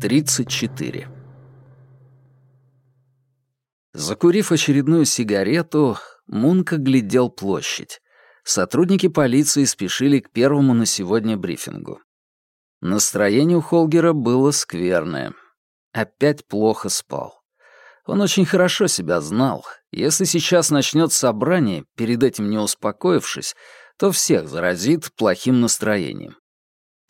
34. Закурив очередную сигарету, Мунка глядел площадь. Сотрудники полиции спешили к первому на сегодня брифингу. Настроение у Холгера было скверное. Опять плохо спал. Он очень хорошо себя знал. Если сейчас начнет собрание, перед этим не успокоившись, то всех заразит плохим настроением.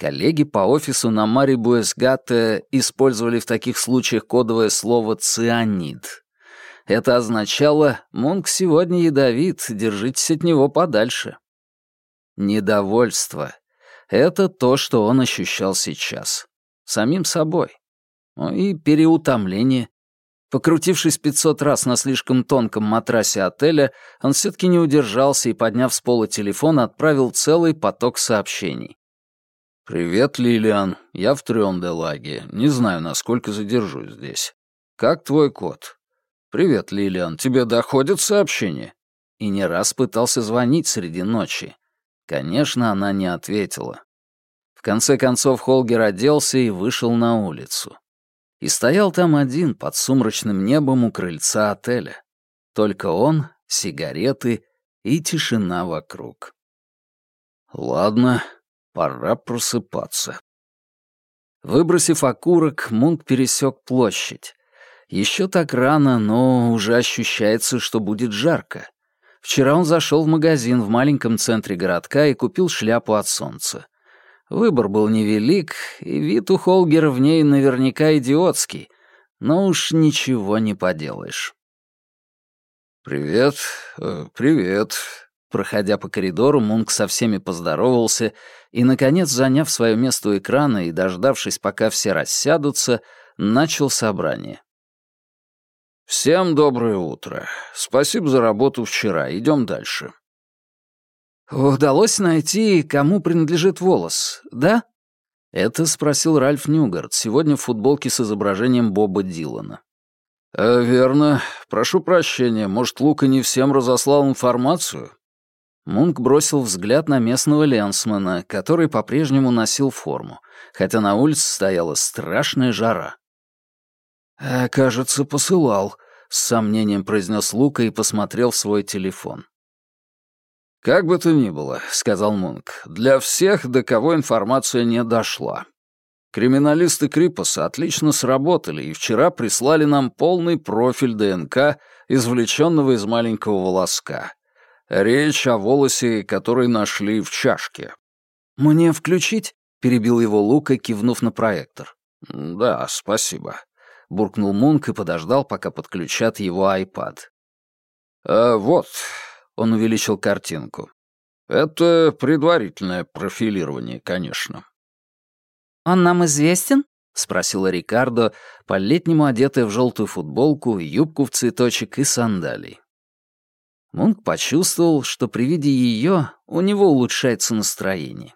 Коллеги по офису на Мари Буэсгатте использовали в таких случаях кодовое слово «цианид». Это означало «Мунк сегодня ядовит, держитесь от него подальше». Недовольство — это то, что он ощущал сейчас. Самим собой. Ну и переутомление. Покрутившись пятьсот раз на слишком тонком матрасе отеля, он все-таки не удержался и, подняв с пола телефон, отправил целый поток сообщений. «Привет, Лилиан. Я в Трёнделаге. Не знаю, насколько задержусь здесь. Как твой кот?» «Привет, Лилиан. Тебе доходят сообщения?» И не раз пытался звонить среди ночи. Конечно, она не ответила. В конце концов Холгер оделся и вышел на улицу. И стоял там один под сумрачным небом у крыльца отеля. Только он, сигареты и тишина вокруг. «Ладно, Пора просыпаться. Выбросив окурок, Мунк пересек площадь. Еще так рано, но уже ощущается, что будет жарко. Вчера он зашел в магазин в маленьком центре городка и купил шляпу от солнца. Выбор был невелик, и вид у Холгера в ней наверняка идиотский, но уж ничего не поделаешь. «Привет, э, привет», Проходя по коридору, Мунк со всеми поздоровался и, наконец, заняв свое место у экрана и дождавшись, пока все рассядутся, начал собрание. «Всем доброе утро. Спасибо за работу вчера. Идем дальше». «Удалось найти, кому принадлежит волос, да?» Это спросил Ральф Нюгард, сегодня в футболке с изображением Боба Дилана. «Э, «Верно. Прошу прощения, может, Лука не всем разослал информацию?» Мунк бросил взгляд на местного ленсмана, который по-прежнему носил форму, хотя на улице стояла страшная жара. «Э, «Кажется, посылал», — с сомнением произнес Лука и посмотрел в свой телефон. «Как бы то ни было», — сказал Мунк, — «для всех, до кого информация не дошла. Криминалисты Крипоса отлично сработали и вчера прислали нам полный профиль ДНК, извлеченного из маленького волоска. Речь о волосе, который нашли в чашке. «Мне включить?» — перебил его Лука, кивнув на проектор. «Да, спасибо», — буркнул Мунк и подождал, пока подключат его iPad. «А вот», — он увеличил картинку. «Это предварительное профилирование, конечно». «Он нам известен?» — спросила Рикардо, по-летнему одетая в желтую футболку, юбку в цветочек и сандалии. Мунк почувствовал, что при виде ее у него улучшается настроение.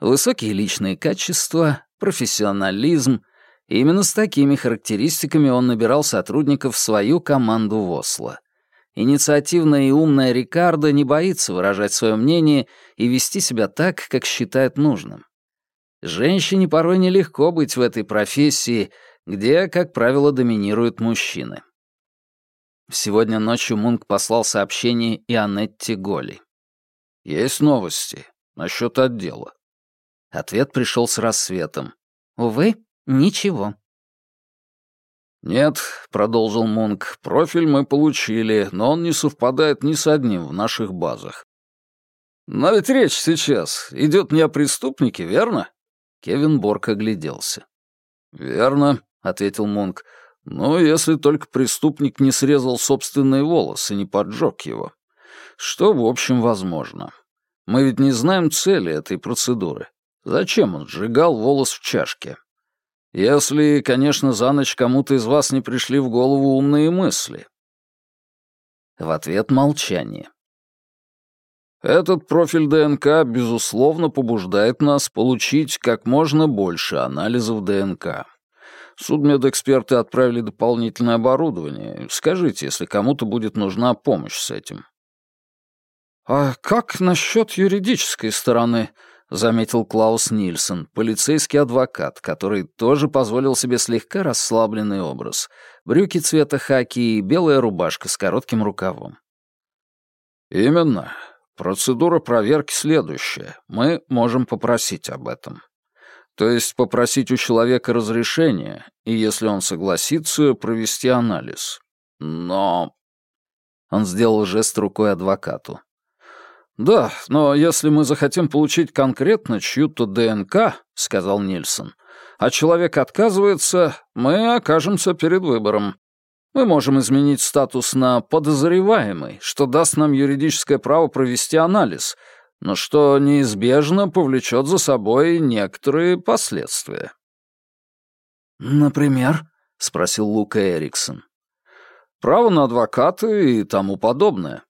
Высокие личные качества, профессионализм — именно с такими характеристиками он набирал сотрудников в свою команду в Осло. Инициативная и умная Рикардо не боится выражать свое мнение и вести себя так, как считает нужным. Женщине порой нелегко быть в этой профессии, где, как правило, доминируют мужчины. Сегодня ночью Мунк послал сообщение и Анетте Голи. «Есть новости насчет отдела». Ответ пришел с рассветом. «Увы, ничего». «Нет», — продолжил Мунк, — «профиль мы получили, но он не совпадает ни с одним в наших базах». «Но ведь речь сейчас идет не о преступнике, верно?» Кевин Борг огляделся. «Верно», — ответил Мунк, ну, если только преступник не срезал собственные волосы, не поджег его. Что, в общем, возможно. Мы ведь не знаем цели этой процедуры. Зачем он сжигал волос в чашке? Если, конечно, за ночь кому-то из вас не пришли в голову умные мысли. В ответ молчание. Этот профиль ДНК, безусловно, побуждает нас получить как можно больше анализов ДНК. Судмедэксперты отправили дополнительное оборудование. Скажите, если кому-то будет нужна помощь с этим. «А как насчет юридической стороны?» — заметил Клаус Нильсон, полицейский адвокат, который тоже позволил себе слегка расслабленный образ. Брюки цвета хаки и белая рубашка с коротким рукавом. «Именно. Процедура проверки следующая. Мы можем попросить об этом. То есть попросить у человека разрешения, и если он согласится, провести анализ. Но...» Он сделал жест рукой адвокату. «Да, но если мы захотим получить конкретно чью-то ДНК, — сказал Нильсон, — а человек отказывается, мы окажемся перед выбором. Мы можем изменить статус на «подозреваемый», что даст нам юридическое право провести анализ, но что неизбежно повлечет за собой некоторые последствия». «Например?» — спросил Лука Эриксон. «Право на адвоката и тому подобное.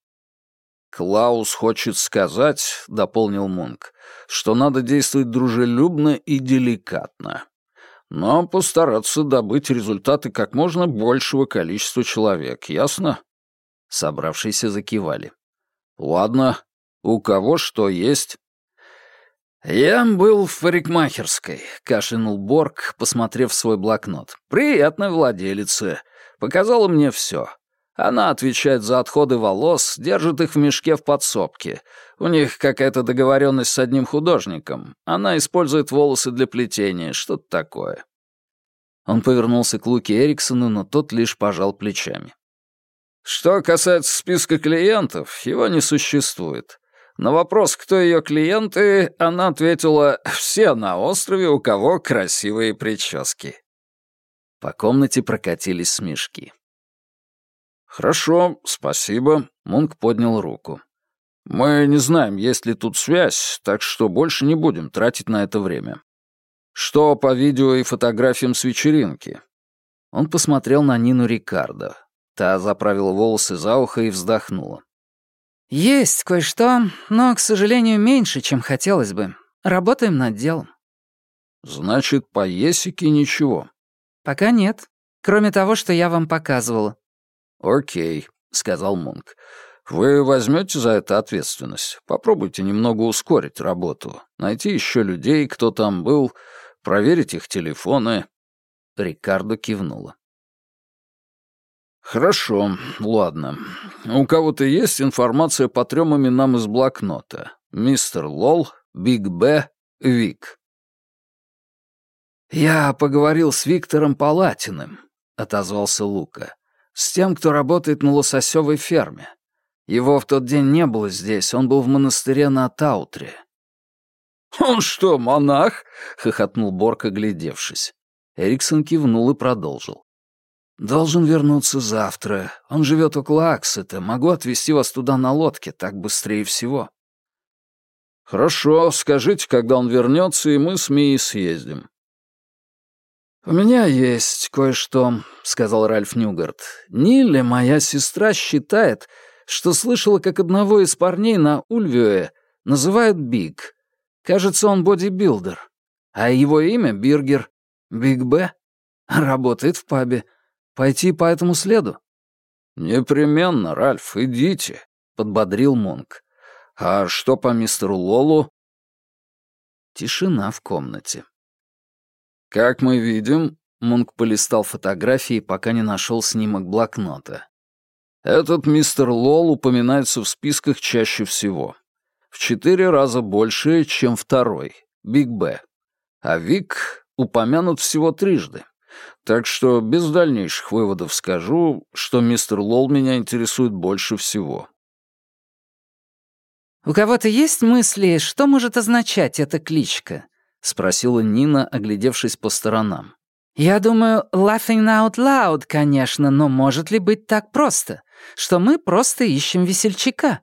«Клаус хочет сказать», — дополнил Мунк, «что надо действовать дружелюбно и деликатно, но постараться добыть результаты как можно большего количества человек, ясно?» Собравшиеся закивали. «Ладно, у кого что есть?» «Я был в парикмахерской», — кашлянул Борг, посмотрев свой блокнот. «Приятная владелица. Показала мне все. Она отвечает за отходы волос, держит их в мешке в подсобке. У них какая-то договоренность с одним художником. Она использует волосы для плетения, что-то такое. Он повернулся к Луке Эриксону, но тот лишь пожал плечами. Что касается списка клиентов, его не существует. На вопрос, кто ее клиенты, она ответила «все на острове, у кого красивые прически». По комнате прокатились смешки. «Хорошо, спасибо», — Мунк поднял руку. «Мы не знаем, есть ли тут связь, так что больше не будем тратить на это время. Что по видео и фотографиям с вечеринки?» Он посмотрел на Нину Рикардо. Та заправила волосы за ухо и вздохнула. «Есть кое-что, но, к сожалению, меньше, чем хотелось бы. Работаем над делом». «Значит, по Есике ничего?» «Пока нет. Кроме того, что я вам показывала. «Окей», — сказал Мунк. «Вы возьмете за это ответственность? Попробуйте немного ускорить работу. Найти еще людей, кто там был, проверить их телефоны». Рикардо кивнула. «Хорошо, ладно. У кого-то есть информация по трем именам из блокнота? Мистер Лол, Биг Б, Вик». «Я поговорил с Виктором Палатиным», — отозвался Лука с тем, кто работает на лососевой ферме. Его в тот день не было здесь, он был в монастыре на Таутре». «Он что, монах?» — хохотнул Борка, глядевшись. Эриксон кивнул и продолжил. «Должен вернуться завтра. Он живет около Аксета. Могу отвезти вас туда на лодке, так быстрее всего». «Хорошо, скажите, когда он вернется, и мы с Мией съездим». «У меня есть кое-что», — сказал Ральф Нюгарт. «Нилли, моя сестра, считает, что слышала, как одного из парней на Ульвюэ называют Биг. Кажется, он бодибилдер. А его имя — Биргер. Биг Б. Работает в пабе. Пойти по этому следу?» «Непременно, Ральф, идите», — подбодрил Мунк. «А что по мистеру Лолу?» Тишина в комнате. «Как мы видим», — Мунк полистал фотографии, пока не нашел снимок блокнота. «Этот мистер Лол упоминается в списках чаще всего. В четыре раза больше, чем второй, Биг Б. А Вик упомянут всего трижды. Так что без дальнейших выводов скажу, что мистер Лол меня интересует больше всего». «У кого-то есть мысли, что может означать эта кличка?» — спросила Нина, оглядевшись по сторонам. «Я думаю, laughing out loud, конечно, но может ли быть так просто, что мы просто ищем весельчака?»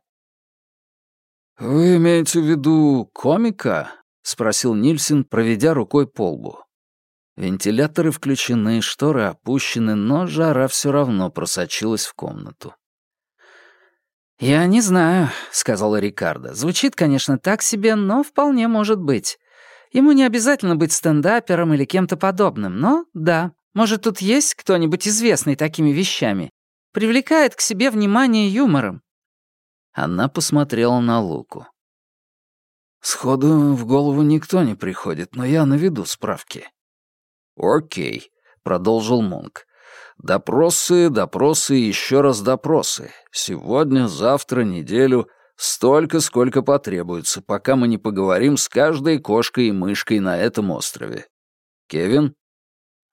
«Вы имеете в виду комика?» — спросил Нильсен, проведя рукой по лбу. Вентиляторы включены, шторы опущены, но жара все равно просочилась в комнату. «Я не знаю», — сказала Рикардо. «Звучит, конечно, так себе, но вполне может быть. Ему не обязательно быть стендапером или кем-то подобным, но да, может, тут есть кто-нибудь известный такими вещами. Привлекает к себе внимание юмором». Она посмотрела на Луку. Сходу в голову никто не приходит, но я наведу справки. Окей, продолжил Монк. Допросы, допросы и еще раз допросы. Сегодня, завтра, неделю, столько, сколько потребуется, пока мы не поговорим с каждой кошкой и мышкой на этом острове. Кевин?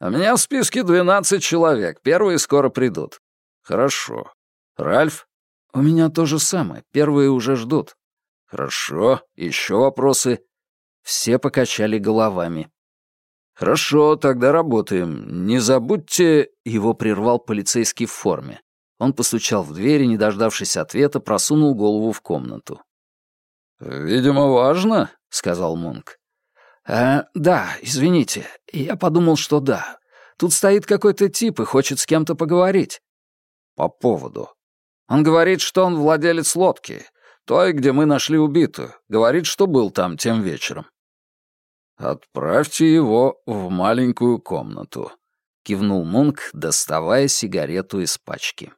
У меня в списке 12 человек, первые скоро придут. Хорошо. Ральф? У меня то же самое, первые уже ждут. Хорошо. Еще вопросы? Все покачали головами. «Хорошо, тогда работаем. Не забудьте...» Его прервал полицейский в форме. Он постучал в дверь и, не дождавшись ответа, просунул голову в комнату. «Видимо, важно», — сказал Мунк. «Э, да, извините. Я подумал, что да. Тут стоит какой-то тип и хочет с кем-то поговорить». «По поводу?» «Он говорит, что он владелец лодки, той, где мы нашли убитую. Говорит, что был там тем вечером». «Отправьте его в маленькую комнату», — кивнул Мунк, доставая сигарету из пачки.